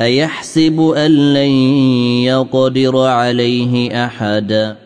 أيحسب أن لن يقدر عليه أحد؟